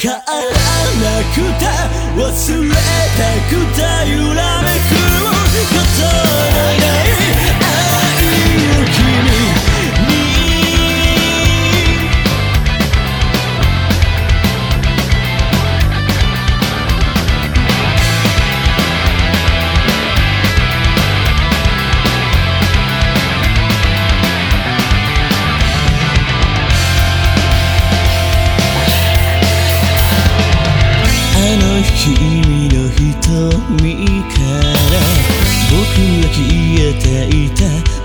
変わらなくて忘れたくて揺らめくこと君の瞳から僕は消えていた。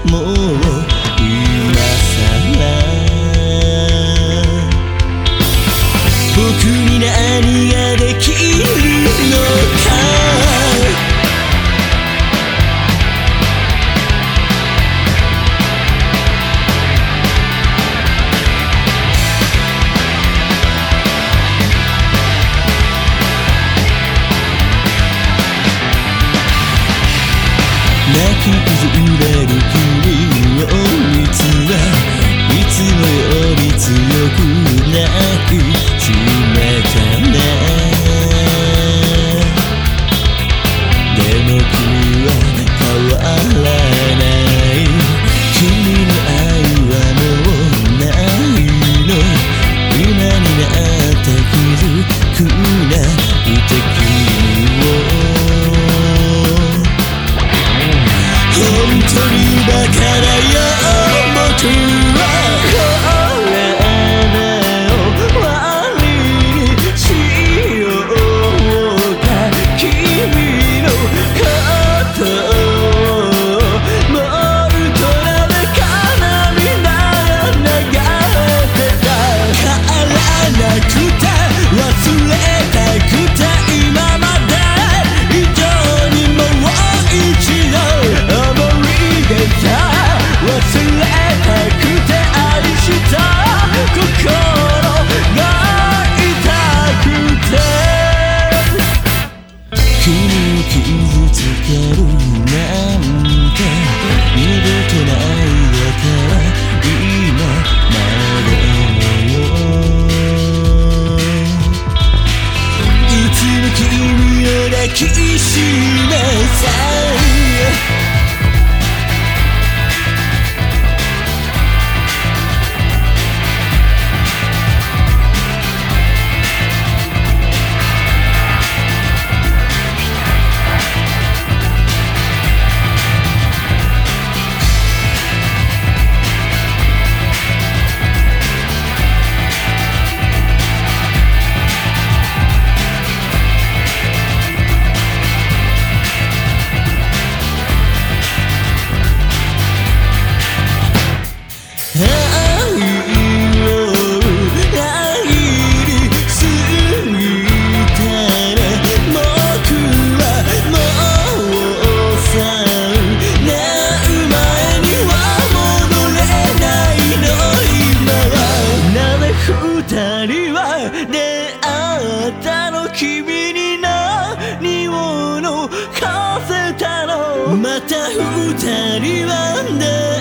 き崩る君を見ついつもより強く泣くしめただからよないだ今までいつも君を抱きしめさ君に何をのかせたの？また二人はね